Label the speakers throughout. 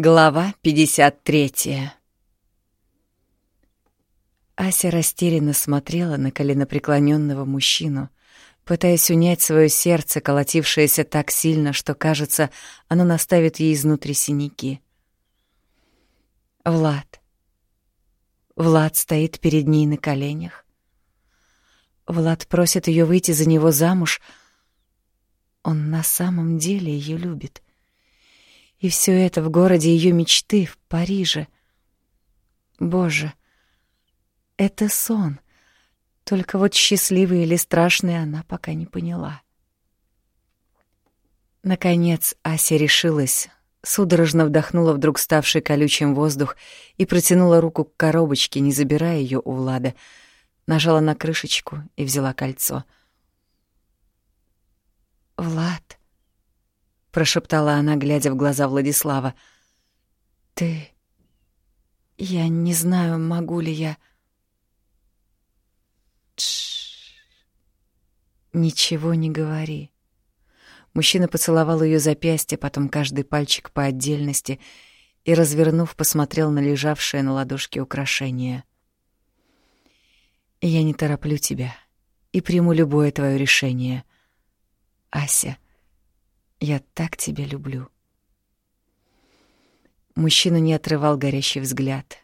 Speaker 1: Глава 53 Ася растерянно смотрела на коленопреклоненного мужчину, пытаясь унять свое сердце, колотившееся так сильно, что, кажется, оно наставит ей изнутри синяки. Влад. Влад стоит перед ней на коленях. Влад просит ее выйти за него замуж. Он на самом деле ее любит — и все это в городе ее мечты, в Париже. Боже, это сон. Только вот счастливый или страшный она пока не поняла. Наконец Ася решилась, судорожно вдохнула вдруг ставший колючим воздух и протянула руку к коробочке, не забирая ее у Влада. Нажала на крышечку и взяла кольцо. «Влад», прошептала она, глядя в глаза Владислава. Ты Я не знаю, могу ли я Тш. Ничего не говори. Мужчина поцеловал ее запястье, потом каждый пальчик по отдельности и, развернув, посмотрел на лежавшее на ладошке украшение. Я не тороплю тебя и приму любое твое решение. Ася — я так тебя люблю. Мужчина не отрывал горящий взгляд.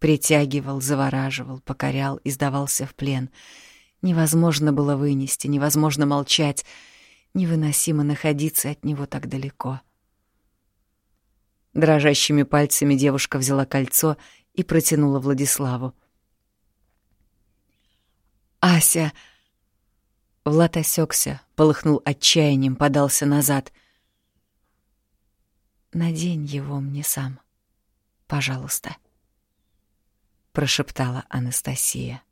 Speaker 1: Притягивал, завораживал, покорял и сдавался в плен. Невозможно было вынести, невозможно молчать, невыносимо находиться от него так далеко. Дрожащими пальцами девушка взяла кольцо и протянула Владиславу. «Ася!» Влад осекся, полыхнул отчаянием, подался назад. «Надень его мне сам, пожалуйста», — прошептала Анастасия.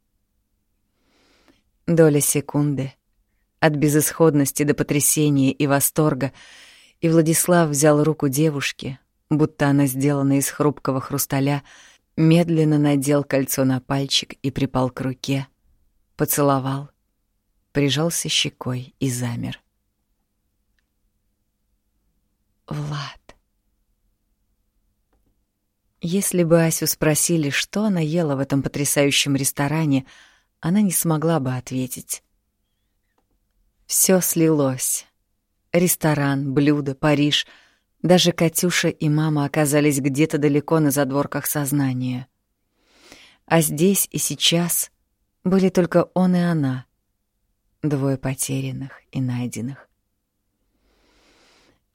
Speaker 1: Доля секунды, от безысходности до потрясения и восторга, и Владислав взял руку девушки, будто она сделана из хрупкого хрусталя, медленно надел кольцо на пальчик и припал к руке, поцеловал — прижался щекой и замер. Влад. Если бы Асю спросили, что она ела в этом потрясающем ресторане, она не смогла бы ответить. Все слилось. Ресторан, блюдо, Париж. Даже Катюша и мама оказались где-то далеко на задворках сознания. А здесь и сейчас были только он и она — Двое потерянных и найденных.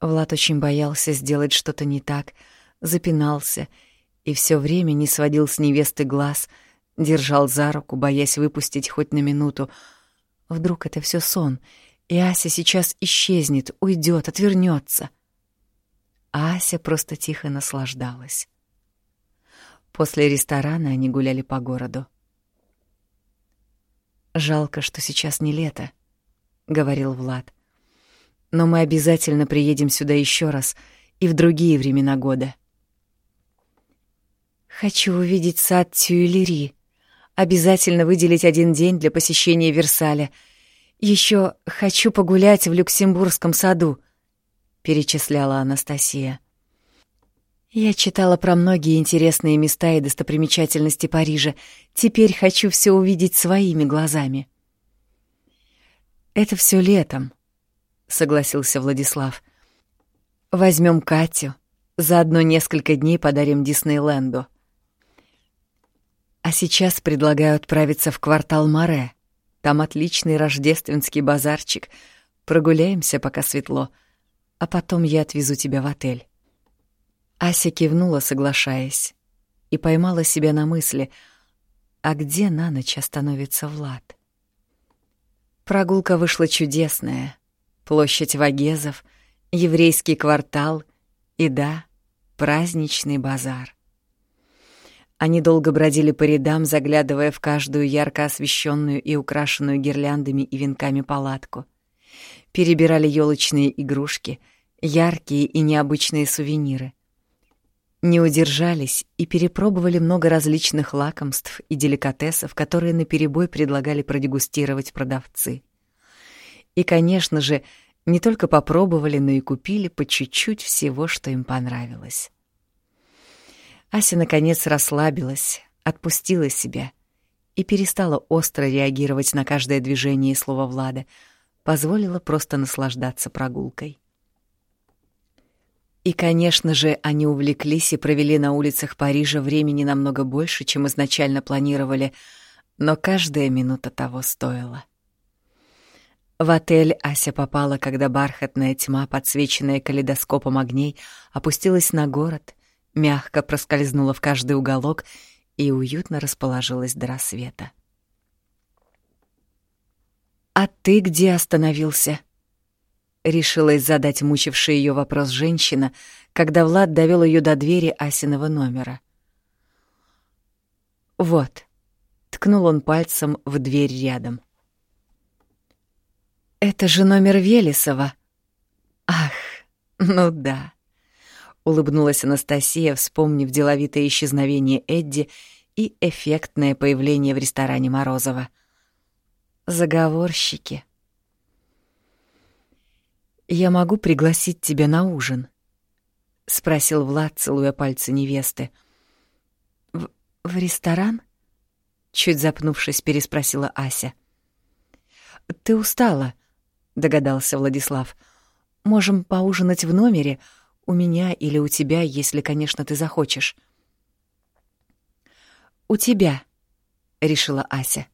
Speaker 1: Влад очень боялся сделать что-то не так, запинался и все время не сводил с невесты глаз, держал за руку, боясь выпустить хоть на минуту. Вдруг это все сон, и Ася сейчас исчезнет, уйдет, отвернется. А Ася просто тихо наслаждалась. После ресторана они гуляли по городу. Жалко, что сейчас не лето, говорил Влад. Но мы обязательно приедем сюда еще раз и в другие времена года. Хочу увидеть сад Тюильри. Обязательно выделить один день для посещения Версаля. Еще хочу погулять в Люксембургском саду, перечисляла Анастасия. Я читала про многие интересные места и достопримечательности Парижа. Теперь хочу все увидеть своими глазами. Это все летом, согласился Владислав. Возьмем Катю, заодно несколько дней подарим Диснейленду. А сейчас предлагаю отправиться в квартал Море. Там отличный рождественский базарчик. Прогуляемся, пока светло, а потом я отвезу тебя в отель. Ася кивнула, соглашаясь, и поймала себя на мысли, а где на ночь остановится Влад? Прогулка вышла чудесная. Площадь Вагезов, еврейский квартал и, да, праздничный базар. Они долго бродили по рядам, заглядывая в каждую ярко освещенную и украшенную гирляндами и венками палатку. Перебирали елочные игрушки, яркие и необычные сувениры не удержались и перепробовали много различных лакомств и деликатесов, которые наперебой предлагали продегустировать продавцы. И, конечно же, не только попробовали, но и купили по чуть-чуть всего, что им понравилось. Ася, наконец, расслабилась, отпустила себя и перестала остро реагировать на каждое движение и слово Влада, позволила просто наслаждаться прогулкой. И, конечно же, они увлеклись и провели на улицах Парижа времени намного больше, чем изначально планировали, но каждая минута того стоила. В отель Ася попала, когда бархатная тьма, подсвеченная калейдоскопом огней, опустилась на город, мягко проскользнула в каждый уголок и уютно расположилась до рассвета. «А ты где остановился?» Решилась задать мучивший ее вопрос женщина, когда Влад довел ее до двери Асиного номера. «Вот», — ткнул он пальцем в дверь рядом. «Это же номер Велесова». «Ах, ну да», — улыбнулась Анастасия, вспомнив деловитое исчезновение Эдди и эффектное появление в ресторане Морозова. «Заговорщики». «Я могу пригласить тебя на ужин?» — спросил Влад, целуя пальцы невесты. «В, в ресторан?» — чуть запнувшись, переспросила Ася. «Ты устала?» — догадался Владислав. «Можем поужинать в номере, у меня или у тебя, если, конечно, ты захочешь». «У тебя», — решила Ася.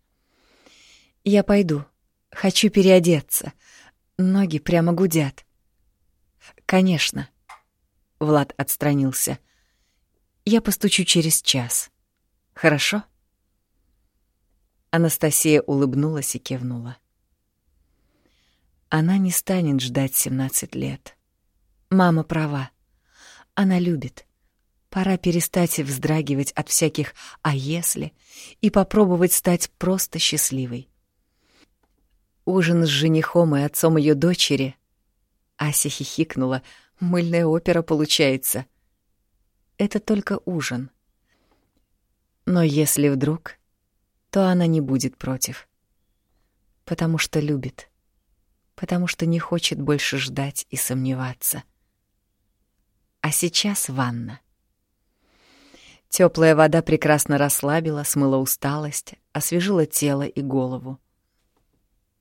Speaker 1: «Я пойду. Хочу переодеться. Ноги прямо гудят. Конечно. Влад отстранился. Я постучу через час. Хорошо? Анастасия улыбнулась и кивнула. Она не станет ждать 17 лет. Мама права. Она любит. Пора перестать вздрагивать от всяких «а если» и попробовать стать просто счастливой. Ужин с женихом и отцом ее дочери. Ася хихикнула. Мыльная опера получается. Это только ужин. Но если вдруг, то она не будет против. Потому что любит. Потому что не хочет больше ждать и сомневаться. А сейчас ванна. Теплая вода прекрасно расслабила, смыла усталость, освежила тело и голову.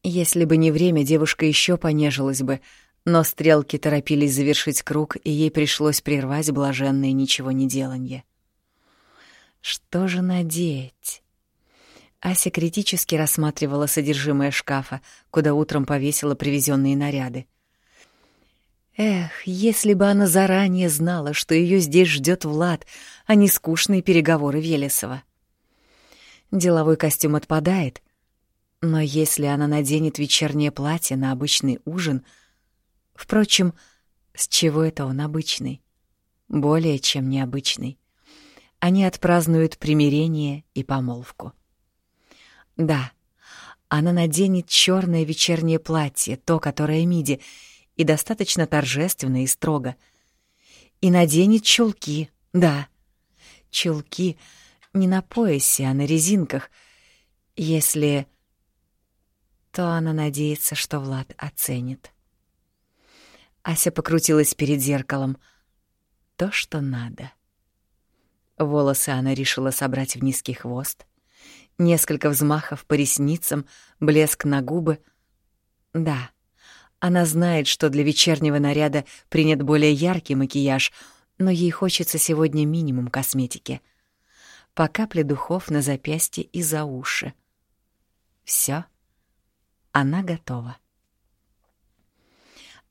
Speaker 1: Если бы не время, девушка еще понежилась бы, но стрелки торопились завершить круг, и ей пришлось прервать блаженное ничего не деланье. Что же надеть? Ася критически рассматривала содержимое шкафа, куда утром повесила привезенные наряды. Эх, если бы она заранее знала, что ее здесь ждет Влад, а не скучные переговоры Велесова. Деловой костюм отпадает, но если она наденет вечернее платье на обычный ужин... Впрочем, с чего это он обычный? Более чем необычный. Они отпразднуют примирение и помолвку. Да, она наденет черное вечернее платье, то, которое миди, и достаточно торжественно и строго. И наденет чулки, да. Чулки не на поясе, а на резинках. Если то она надеется, что Влад оценит. Ася покрутилась перед зеркалом. То, что надо. Волосы она решила собрать в низкий хвост. Несколько взмахов по ресницам, блеск на губы. Да, она знает, что для вечернего наряда принят более яркий макияж, но ей хочется сегодня минимум косметики. По капле духов на запястье и за уши. Все она готова.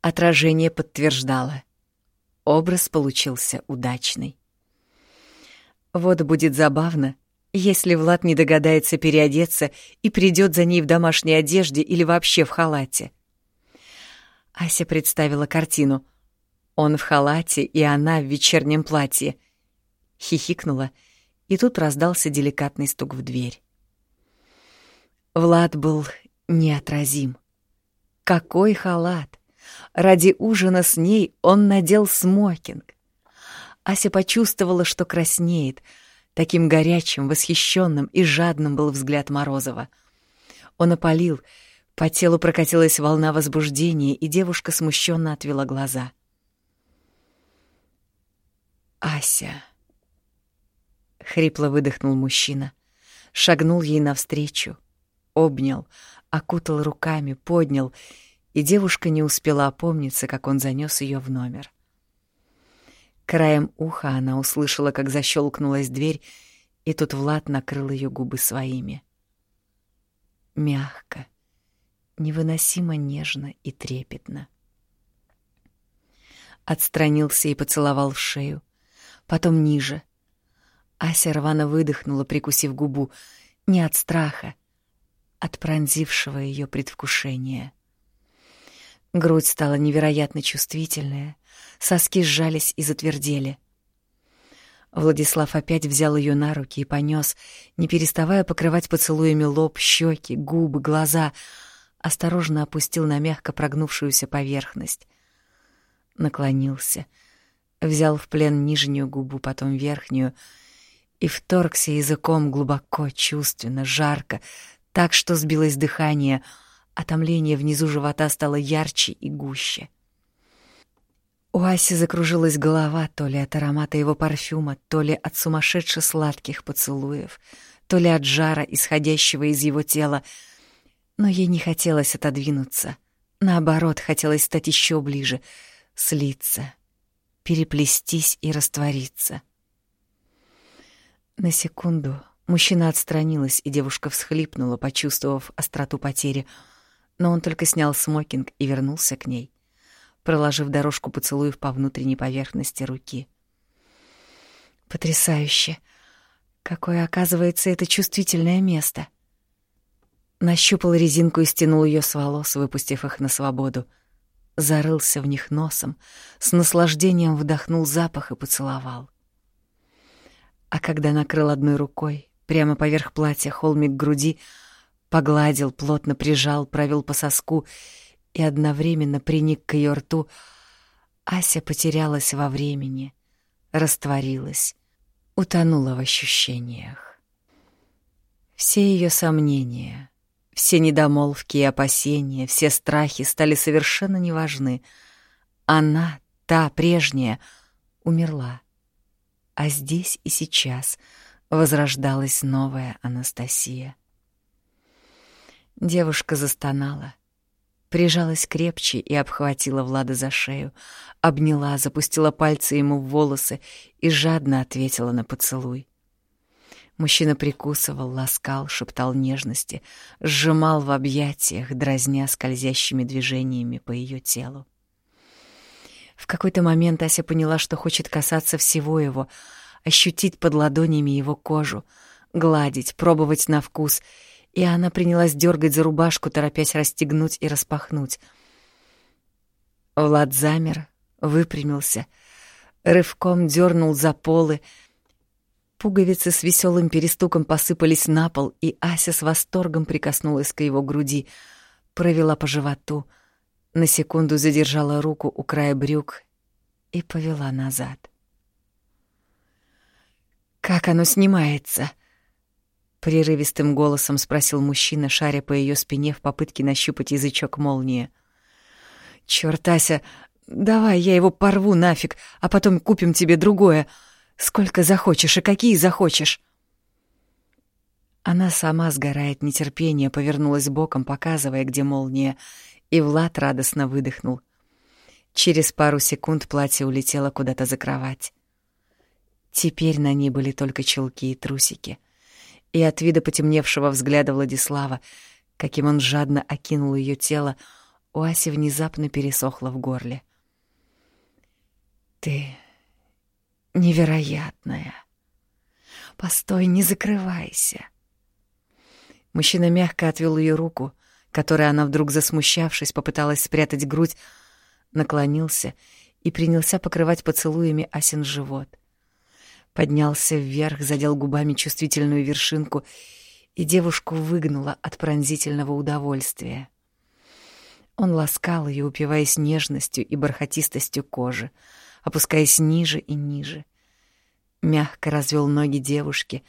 Speaker 1: Отражение подтверждало. Образ получился удачный. Вот будет забавно, если Влад не догадается переодеться и придет за ней в домашней одежде или вообще в халате. Ася представила картину. Он в халате, и она в вечернем платье. Хихикнула, и тут раздался деликатный стук в дверь. Влад был неотразим. Какой халат! Ради ужина с ней он надел смокинг. Ася почувствовала, что краснеет. Таким горячим, восхищенным и жадным был взгляд Морозова. Он опалил, по телу прокатилась волна возбуждения, и девушка смущенно отвела глаза. «Ася», Хрипло выдохнул мужчина, шагнул ей навстречу, обнял, окутал руками, поднял, и девушка не успела опомниться, как он занес ее в номер. Краем уха она услышала, как защелкнулась дверь, и тут Влад накрыл ее губы своими. Мягко, невыносимо нежно и трепетно. Отстранился и поцеловал в шею, потом ниже. Ася рвано выдохнула, прикусив губу, не от страха, от пронзившего ее предвкушения. Грудь стала невероятно чувствительная, соски сжались и затвердели. Владислав опять взял ее на руки и понес, не переставая покрывать поцелуями лоб, щеки, губы, глаза, осторожно опустил на мягко прогнувшуюся поверхность. Наклонился, взял в плен нижнюю губу, потом верхнюю, и вторгся языком глубоко, чувственно, жарко, так что сбилось дыхание, а томление внизу живота стало ярче и гуще. У Аси закружилась голова то ли от аромата его парфюма, то ли от сумасшедше сладких поцелуев, то ли от жара, исходящего из его тела, но ей не хотелось отодвинуться. Наоборот, хотелось стать еще ближе, слиться, переплестись и раствориться. На секунду мужчина отстранилась, и девушка всхлипнула, почувствовав остроту потери, но он только снял смокинг и вернулся к ней, проложив дорожку поцелуев по внутренней поверхности руки. Потрясающе! Какое, оказывается, это чувствительное место! Нащупал резинку и стянул ее с волос, выпустив их на свободу. Зарылся в них носом, с наслаждением вдохнул запах и поцеловал. А когда накрыл одной рукой, прямо поверх платья холмик груди, погладил, плотно прижал, провел по соску и одновременно приник к ее рту, Ася потерялась во времени, растворилась, утонула в ощущениях. Все ее сомнения, все недомолвки и опасения, все страхи стали совершенно неважны. Она, та прежняя, умерла а здесь и сейчас возрождалась новая Анастасия. Девушка застонала, прижалась крепче и обхватила Влада за шею, обняла, запустила пальцы ему в волосы и жадно ответила на поцелуй. Мужчина прикусывал, ласкал, шептал нежности, сжимал в объятиях, дразня скользящими движениями по ее телу. В какой-то момент Ася поняла, что хочет касаться всего его, ощутить под ладонями его кожу, гладить, пробовать на вкус, и она принялась дергать за рубашку, торопясь расстегнуть и распахнуть. Влад замер, выпрямился, рывком дернул за полы, Пуговицы с веселым перестуком посыпались на пол, и Ася с восторгом прикоснулась к его груди, провела по животу — на секунду задержала руку у края брюк и повела назад. «Как оно снимается?» — прерывистым голосом спросил мужчина, шаря по ее спине в попытке нащупать язычок молнии. «Чёрт, Ася, давай я его порву нафиг, а потом купим тебе другое. Сколько захочешь и какие захочешь». Она сама, сгорает нетерпение, повернулась боком, показывая, где молния, и Влад радостно выдохнул. Через пару секунд платье улетело куда-то за кровать. Теперь на ней были только чулки и трусики. И от вида потемневшего взгляда Владислава, каким он жадно окинул ее тело, у Аси внезапно пересохло в горле. «Ты невероятная. Постой, не закрывайся». Мужчина мягко отвел ее руку, которой она вдруг засмущавшись попыталась спрятать грудь, наклонился и принялся покрывать поцелуями Асин живот. Поднялся вверх, задел губами чувствительную вершинку, и девушку выгнуло от пронзительного удовольствия. Он ласкал ее, упиваясь нежностью и бархатистостью кожи, опускаясь ниже и ниже. Мягко развел ноги девушки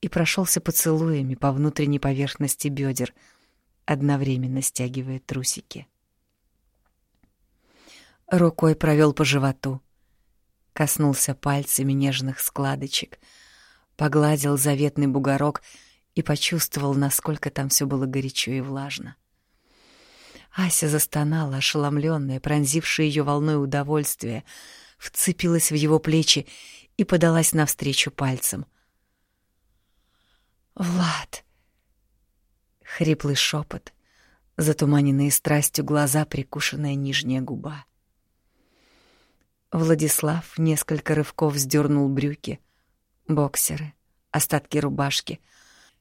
Speaker 1: и прошелся поцелуями по внутренней поверхности бедер — одновременно стягивая трусики. Рукой провел по животу, коснулся пальцами нежных складочек, погладил заветный бугорок и почувствовал, насколько там все было горячо и влажно. Ася застонала, ошеломленная, пронзившая ее волной удовольствия, вцепилась в его плечи и подалась навстречу пальцем. «Влад!» Хриплый шепот, затуманенные страстью глаза, прикушенная нижняя губа. Владислав несколько рывков сдернул брюки, боксеры, остатки рубашки —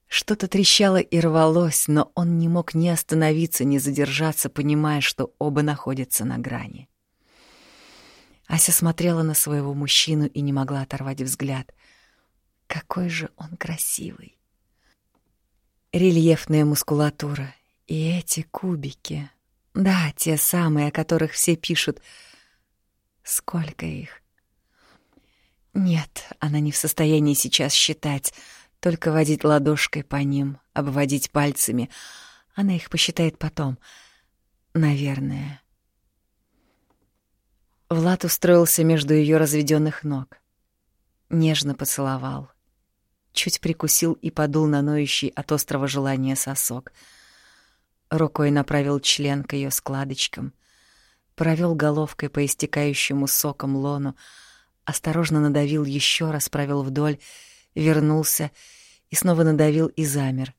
Speaker 1: что-то трещало и рвалось, но он не мог ни остановиться, ни задержаться, понимая, что оба находятся на грани. Ася смотрела на своего мужчину и не могла оторвать взгляд. Какой же он красивый! Рельефная мускулатура и эти кубики. Да, те самые, о которых все пишут. Сколько их? Нет, она не в состоянии сейчас считать — только водить ладошкой по ним, обводить пальцами. Она их посчитает потом. Наверное. Влад устроился между ее разведенных ног. Нежно поцеловал. Чуть прикусил и подул на ноющий от острого желания сосок. Рукой направил член к ее складочкам. Провел головкой по истекающему соком лону, осторожно надавил еще раз, провел вдоль, вернулся и снова надавил и замер.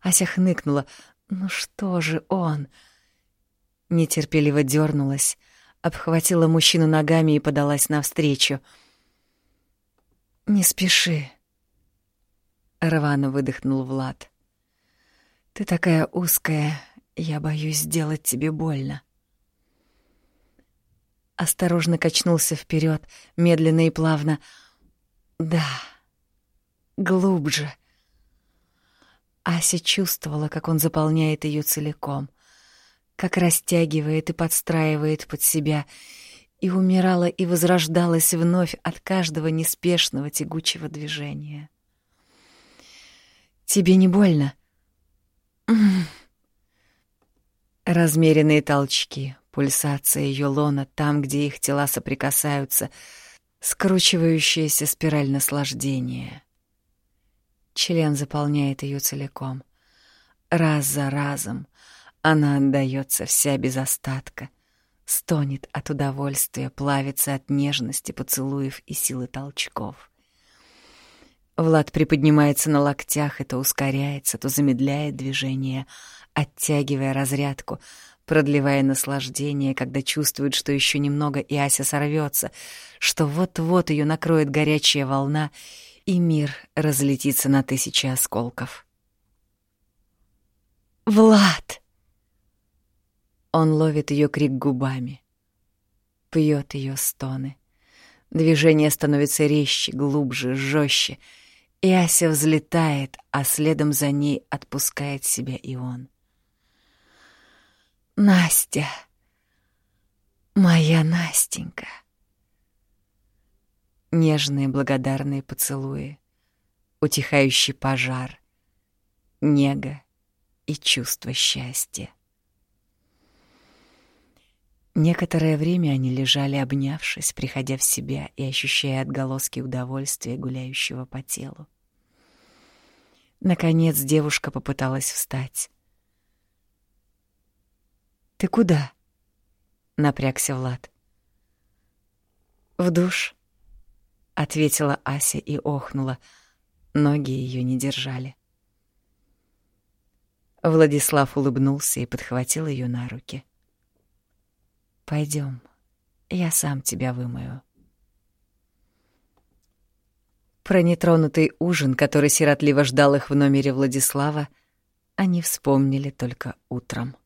Speaker 1: Ася хныкнула. «Ну что же он?» Нетерпеливо дернулась, обхватила мужчину ногами и подалась навстречу. «Не спеши», — рвано выдохнул Влад. «Ты такая узкая, я боюсь сделать тебе больно». Осторожно качнулся вперед, медленно и плавно. «Да» глубже. Ася чувствовала, как он заполняет ее целиком, как растягивает и подстраивает под себя, и умирала и возрождалась вновь от каждого неспешного тягучего движения. «Тебе не больно?» Размеренные толчки, пульсация ее лона там, где их тела соприкасаются, скручивающаяся спираль наслаждения — Член заполняет ее целиком. Раз за разом она отдается вся без остатка, стонет от удовольствия, плавится от нежности поцелуев и силы толчков. Влад приподнимается на локтях, и то ускоряется, то замедляет движение, оттягивая разрядку, продлевая наслаждение, когда чувствует, что еще немного и Ася сорвется, что вот-вот ее накроет горячая волна — и мир разлетится на тысячи осколков. «Влад!» Он ловит ее крик губами, пьет ее стоны. Движение становится резче, глубже, жестче, и Ася взлетает, а следом за ней отпускает себя и он. «Настя! Моя Настенька!» нежные благодарные поцелуи, утихающий пожар, нега и чувство счастья. Некоторое время они лежали, обнявшись, приходя в себя и ощущая отголоски удовольствия, гуляющего по телу. Наконец девушка попыталась встать. «Ты куда?» — напрягся Влад. «В душ», ответила Ася и охнула. Ноги ее не держали. Владислав улыбнулся и подхватил ее на руки. Пойдем, я сам тебя вымою. Про нетронутый ужин, который сиротливо ждал их в номере Владислава, они вспомнили только утром.